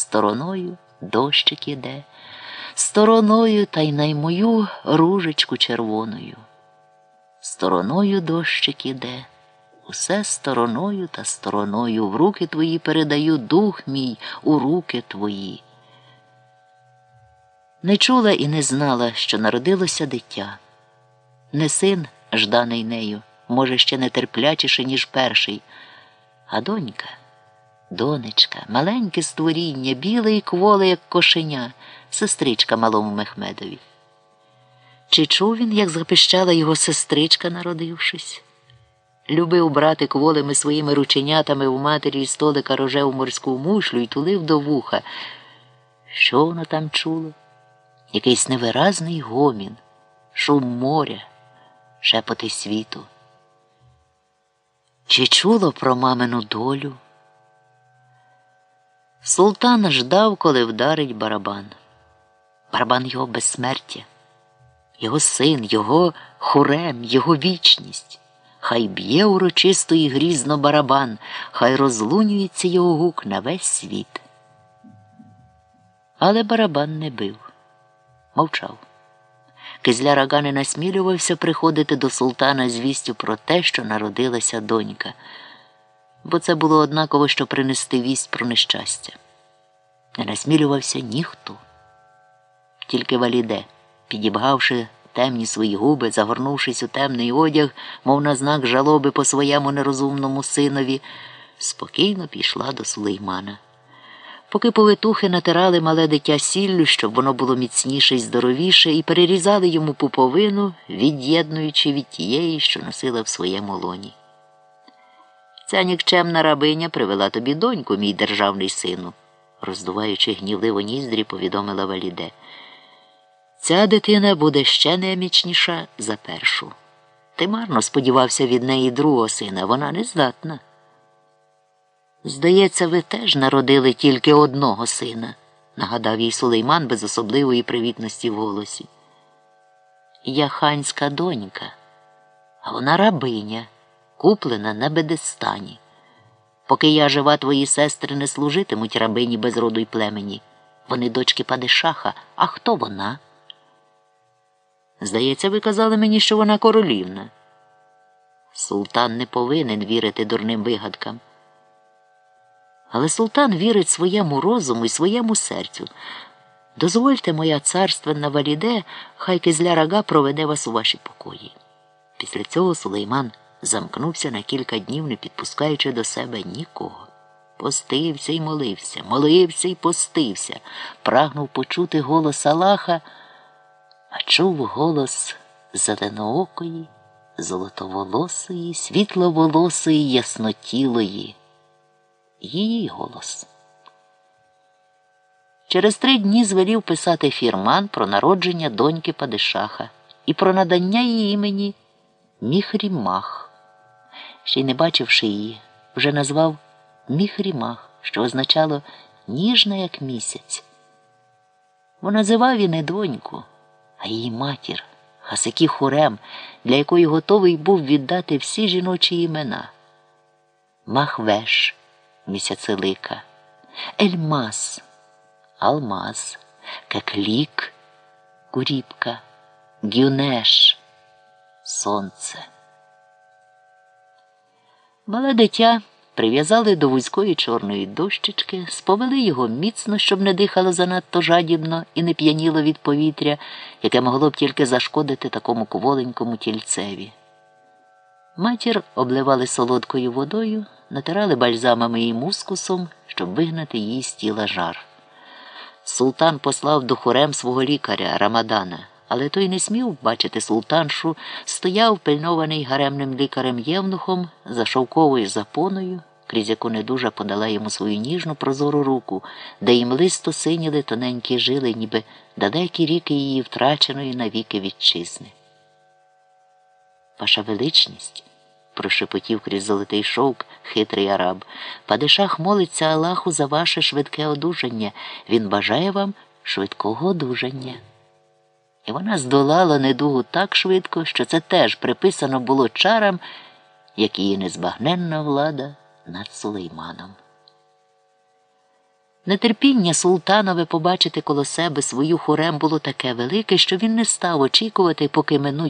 стороною дощик іде, стороною та й най мою ружечку червоною. Стороною дощик іде, усе стороною та стороною в руки твої передаю дух мій у руки твої. Не чула і не знала, що народилося дитя. Не син, жданий нею, може, ще нетерплячіше, ніж перший, а донька, донечка, маленьке створіння, біле і кволе, як кошеня, сестричка малому Мехмедові. Чи чув він, як запищала його сестричка, народившись? Любив брати кволими своїми рученятами в матері столика рожеву морську мушлю і тулив до вуха. Що воно там чуло? Якийсь невиразний гомін, шум моря, шепоти світу. Чи чуло про мамину долю? Султан ждав, коли вдарить барабан. Барабан його безсмертя, його син, його хурем, його вічність. Хай б'є урочисто і грізно барабан, хай розлунюється його гук на весь світ. Але барабан не бив, мовчав. Кизляр Ага не насмілювався приходити до султана з вістю про те, що народилася донька, бо це було однаково, що принести вість про нещастя. Не насмілювався ніхто, тільки валіде, підібгавши темні свої губи, загорнувшись у темний одяг, мов на знак жалоби по своєму нерозумному синові, спокійно пішла до сулеймана. Поки повитухи натирали мале дитя сіллю, щоб воно було міцніше і здоровіше, і перерізали йому пуповину, від'єднуючи від тієї, що носила в своєму лоні. Ця нікчемна рабиня привела тобі доньку, мій державний сину, роздуваючи гнівливо ніздрі, повідомила Валіде. Ця дитина буде ще немічніша за першу. Ти марно сподівався від неї другого сина, вона не здатна. Здається, ви теж народили тільки одного сина, нагадав їй Сулейман без особливої привітності в голосі. Я ханська донька, а вона рабиня, куплена на Бедестані. Поки я жива, твої сестри не служитимуть рабині без роду й племені. Вони дочки Падишаха, а хто вона? Здається, ви казали мені, що вона королівна. Султан не повинен вірити дурним вигадкам. Але султан вірить своєму розуму і своєму серцю. Дозвольте, моя царственна валіде, хай кизля рага проведе вас у ваші покої. Після цього Сулейман замкнувся на кілька днів, не підпускаючи до себе нікого. Постився і молився, молився і постився, прагнув почути голос Аллаха, а чув голос зеленоокої, золотоволосої, світловолосої, яснотілої її голос. Через три дні звелів писати фірман про народження доньки Падишаха і про надання її імені Міхрімах. Ще й не бачивши її, вже назвав Міхрімах, що означало ніжна, як місяць. Бо називав і не доньку, а її матір, Хасики Хурем, для якої готовий був віддати всі жіночі імена. Махвеш місяцелика, Ельмас, Алмаз, Кеклік, Куріпка, Гюнеш, Сонце. Мале дитя прив'язали до вузької чорної дощечки, сповели його міцно, щоб не дихало занадто жадібно і не п'яніло від повітря, яке могло б тільки зашкодити такому кволенькому тільцеві. Матір обливали солодкою водою, натирали бальзамами і мускусом, щоб вигнати її з тіла жар. Султан послав до хорем свого лікаря Рамадана, але той не смів бачити султаншу, стояв пильнований гаремним лікарем Євнухом за шовковою запоною, крізь яку недужа подала йому свою ніжну прозору руку, де їм листо синіли тоненькі жили, ніби далекі ріки її втраченої навіки вітчизни. Ваша величність прошепотів крізь золотий шовк хитрий араб. Падишах молиться Аллаху за ваше швидке одужання. Він бажає вам швидкого одужання. І вона здолала недугу так швидко, що це теж приписано було чарам, як її незбагненна влада над Сулейманом. Нетерпіння султанове побачити коло себе свою хорем було таке велике, що він не став очікувати, поки минуть